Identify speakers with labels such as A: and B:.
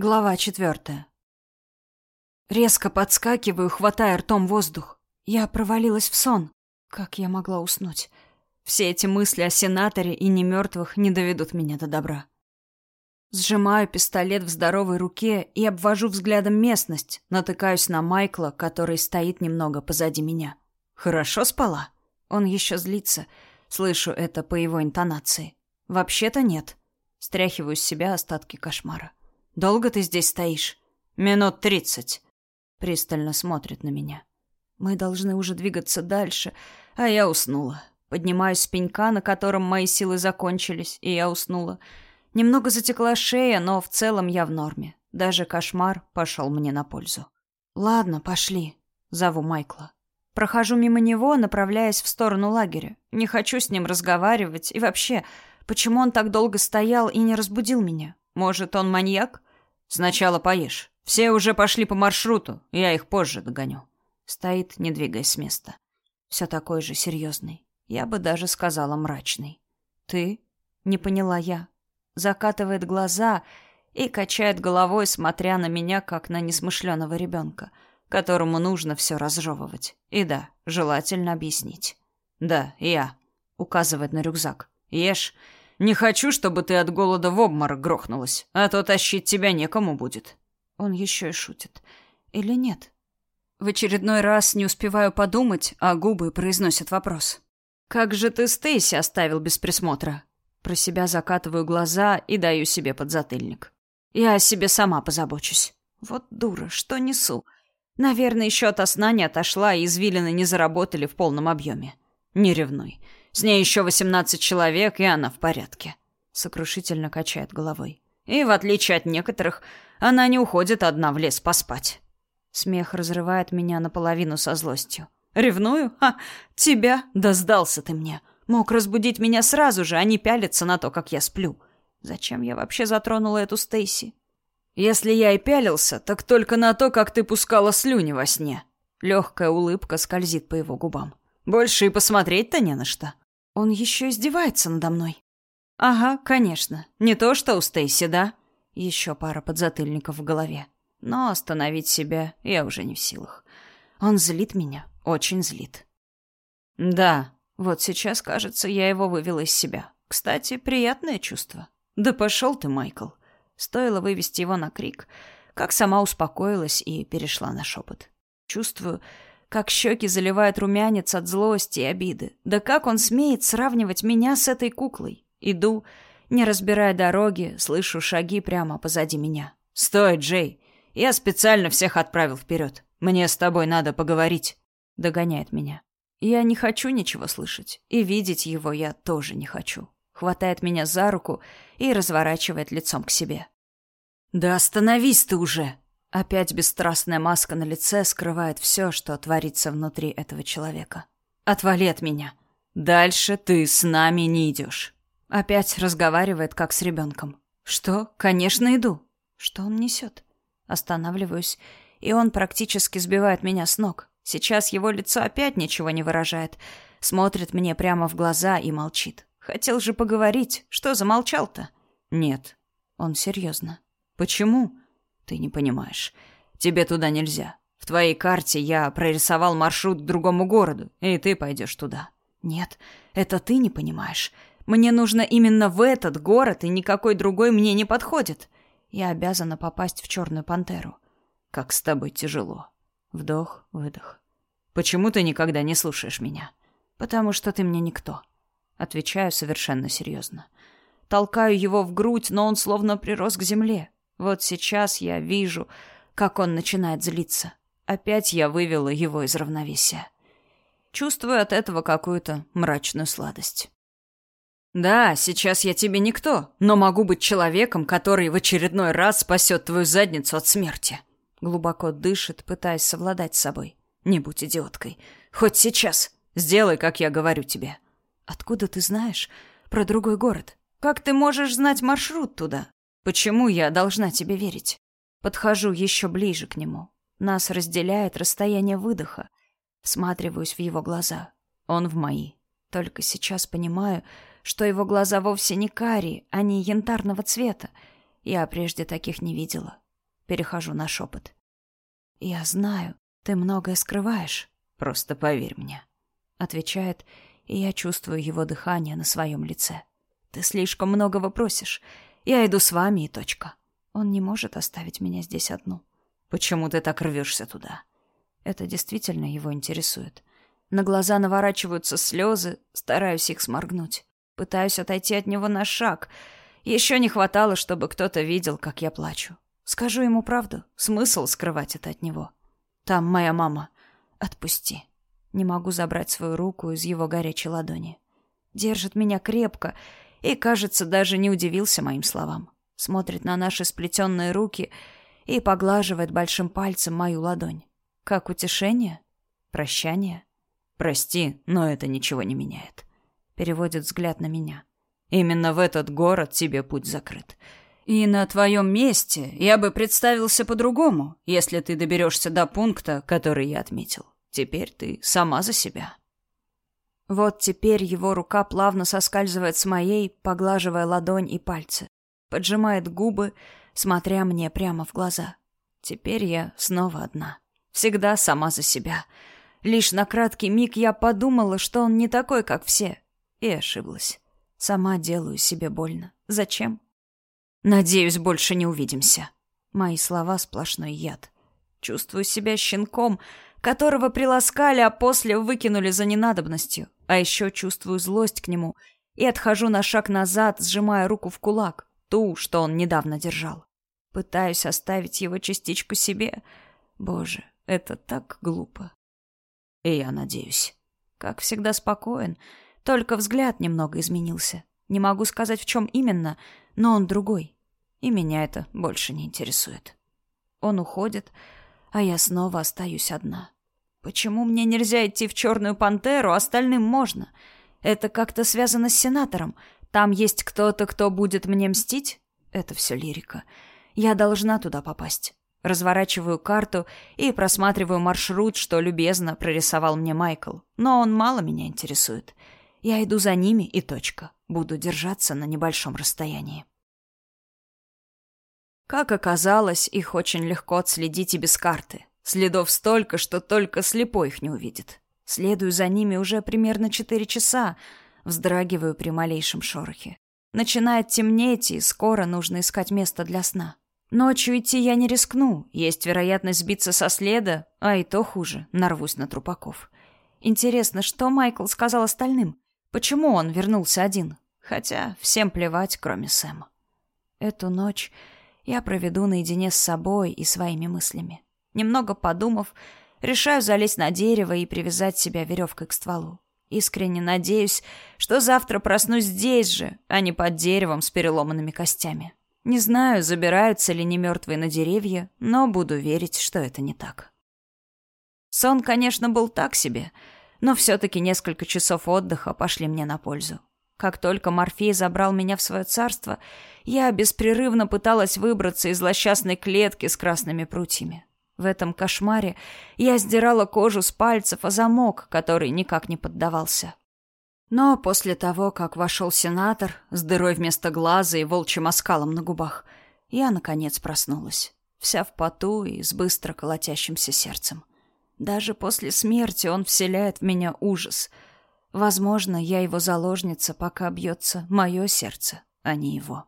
A: Глава четвертая. Резко подскакиваю, хватая ртом воздух. Я провалилась в сон. Как я могла уснуть? Все эти мысли о сенаторе и немертвых не доведут меня до добра. Сжимаю пистолет в здоровой руке и обвожу взглядом местность, натыкаюсь на Майкла, который стоит немного позади меня. Хорошо спала? Он еще злится. Слышу это по его интонации. Вообще-то нет. Стряхиваю с себя остатки кошмара. Долго ты здесь стоишь? Минут тридцать. Пристально смотрит на меня. Мы должны уже двигаться дальше, а я уснула. Поднимаюсь с пенька, на котором мои силы закончились, и я уснула. Немного затекла шея, но в целом я в норме. Даже кошмар пошел мне на пользу. Ладно, пошли. Зову Майкла. Прохожу мимо него, направляясь в сторону лагеря. Не хочу с ним разговаривать. И вообще, почему он так долго стоял и не разбудил меня? Может, он маньяк? Сначала поешь. Все уже пошли по маршруту, я их позже догоню. Стоит, не двигаясь с места. Все такой же серьезный. Я бы даже сказала мрачный. Ты? Не поняла я. Закатывает глаза и качает головой, смотря на меня, как на несмышленого ребенка, которому нужно все разжевывать. И да, желательно объяснить. Да, я. Указывает на рюкзак. Ешь. Не хочу, чтобы ты от голода в обморок грохнулась, а то тащить тебя некому будет. Он еще и шутит. Или нет? В очередной раз не успеваю подумать, а губы произносят вопрос. «Как же ты Стейси оставил без присмотра?» Про себя закатываю глаза и даю себе подзатыльник. «Я о себе сама позабочусь». Вот дура, что несу. Наверное, еще от сна не отошла, и извилины не заработали в полном объеме. Не ревнуй. С ней еще восемнадцать человек, и она в порядке. Сокрушительно качает головой. И, в отличие от некоторых, она не уходит одна в лес поспать. Смех разрывает меня наполовину со злостью. Ревную? Ха, тебя? Да сдался ты мне. Мог разбудить меня сразу же, а не пялиться на то, как я сплю. Зачем я вообще затронула эту Стейси? Если я и пялился, так только на то, как ты пускала слюни во сне. Легкая улыбка скользит по его губам. Больше и посмотреть-то не на что. Он еще издевается надо мной. Ага, конечно. Не то, что у Стейси, да? Еще пара подзатыльников в голове. Но остановить себя я уже не в силах. Он злит меня, очень злит. Да, вот сейчас, кажется, я его вывела из себя. Кстати, приятное чувство. Да пошел ты, Майкл. Стоило вывести его на крик, как сама успокоилась и перешла на шепот. Чувствую, как щеки заливает румянец от злости и обиды. Да как он смеет сравнивать меня с этой куклой? Иду, не разбирая дороги, слышу шаги прямо позади меня. «Стой, Джей! Я специально всех отправил вперед. Мне с тобой надо поговорить», — догоняет меня. Я не хочу ничего слышать, и видеть его я тоже не хочу. Хватает меня за руку и разворачивает лицом к себе. «Да остановись ты уже!» Опять бесстрастная маска на лице скрывает все, что творится внутри этого человека. «Отвали от меня. Дальше ты с нами не идешь». Опять разговаривает, как с ребенком. «Что? Конечно, иду». Что он несет? Останавливаюсь, и он практически сбивает меня с ног. Сейчас его лицо опять ничего не выражает. Смотрит мне прямо в глаза и молчит. Хотел же поговорить. Что замолчал-то? Нет. Он серьезно. Почему? Ты не понимаешь. Тебе туда нельзя. В твоей карте я прорисовал маршрут к другому городу, и ты пойдешь туда. Нет, это ты не понимаешь. Мне нужно именно в этот город, и никакой другой мне не подходит. Я обязана попасть в черную пантеру. Как с тобой тяжело. Вдох, выдох. Почему ты никогда не слушаешь меня? Потому что ты мне никто. Отвечаю совершенно серьезно. Толкаю его в грудь, но он словно прирос к земле. Вот сейчас я вижу, как он начинает злиться. Опять я вывела его из равновесия. Чувствую от этого какую-то мрачную сладость. Да, сейчас я тебе никто, но могу быть человеком, который в очередной раз спасет твою задницу от смерти. Глубоко дышит, пытаясь совладать с собой. Не будь идиоткой. Хоть сейчас. Сделай, как я говорю тебе. Откуда ты знаешь про другой город? Как ты можешь знать маршрут туда? Почему я должна тебе верить? Подхожу еще ближе к нему. Нас разделяет расстояние выдоха. Всматриваюсь в его глаза. Он в мои. Только сейчас понимаю, что его глаза вовсе не карие, они янтарного цвета. Я прежде таких не видела. перехожу на шепот. «Я знаю, ты многое скрываешь. Просто поверь мне», — отвечает, и я чувствую его дыхание на своем лице. «Ты слишком многого просишь. Я иду с вами и точка. Он не может оставить меня здесь одну. Почему ты так рвешься туда?» Это действительно его интересует. На глаза наворачиваются слезы, стараюсь их сморгнуть. Пытаюсь отойти от него на шаг. Еще не хватало, чтобы кто-то видел, как я плачу. Скажу ему правду. Смысл скрывать это от него. Там моя мама. Отпусти. Не могу забрать свою руку из его горячей ладони. Держит меня крепко и, кажется, даже не удивился моим словам. Смотрит на наши сплетенные руки и поглаживает большим пальцем мою ладонь. Как утешение? Прощание? Прости, но это ничего не меняет. Переводит взгляд на меня. Именно в этот город тебе путь закрыт. И на твоем месте я бы представился по-другому, если ты доберешься до пункта, который я отметил. Теперь ты сама за себя. Вот теперь его рука плавно соскальзывает с моей, поглаживая ладонь и пальцы. Поджимает губы, смотря мне прямо в глаза. Теперь я снова одна. Всегда сама за себя. Лишь на краткий миг я подумала, что он не такой, как все. И ошиблась. Сама делаю себе больно. Зачем? Надеюсь, больше не увидимся. Мои слова сплошной яд. Чувствую себя щенком, которого приласкали, а после выкинули за ненадобностью. А еще чувствую злость к нему и отхожу на шаг назад, сжимая руку в кулак, ту, что он недавно держал. Пытаюсь оставить его частичку себе. Боже, это так глупо. И я надеюсь. Как всегда спокоен, только взгляд немного изменился. Не могу сказать, в чем именно, но он другой. И меня это больше не интересует. Он уходит, а я снова остаюсь одна. Почему мне нельзя идти в черную пантеру, остальным можно? Это как-то связано с сенатором. Там есть кто-то, кто будет мне мстить? Это все лирика. Я должна туда попасть. Разворачиваю карту и просматриваю маршрут, что любезно прорисовал мне Майкл. Но он мало меня интересует. Я иду за ними и точка. Буду держаться на небольшом расстоянии. Как оказалось, их очень легко отследить и без карты. Следов столько, что только слепой их не увидит. Следую за ними уже примерно четыре часа, вздрагиваю при малейшем шорохе. Начинает темнеть, и скоро нужно искать место для сна. Ночью идти я не рискну, есть вероятность сбиться со следа, а и то хуже, нарвусь на трупаков. Интересно, что Майкл сказал остальным? Почему он вернулся один? Хотя всем плевать, кроме Сэма. Эту ночь я проведу наедине с собой и своими мыслями. Немного подумав, решаю залезть на дерево и привязать себя веревкой к стволу. Искренне надеюсь, что завтра проснусь здесь же, а не под деревом с переломанными костями. Не знаю, забираются ли не мертвые на деревья, но буду верить, что это не так. Сон, конечно, был так себе, но все-таки несколько часов отдыха пошли мне на пользу. Как только Морфей забрал меня в свое царство, я беспрерывно пыталась выбраться из злосчастной клетки с красными прутьями. В этом кошмаре я сдирала кожу с пальцев, а замок, который никак не поддавался. Но после того, как вошел сенатор с дырой вместо глаза и волчьим оскалом на губах, я, наконец, проснулась, вся в поту и с быстро колотящимся сердцем. Даже после смерти он вселяет в меня ужас. Возможно, я его заложница, пока бьется мое сердце, а не его.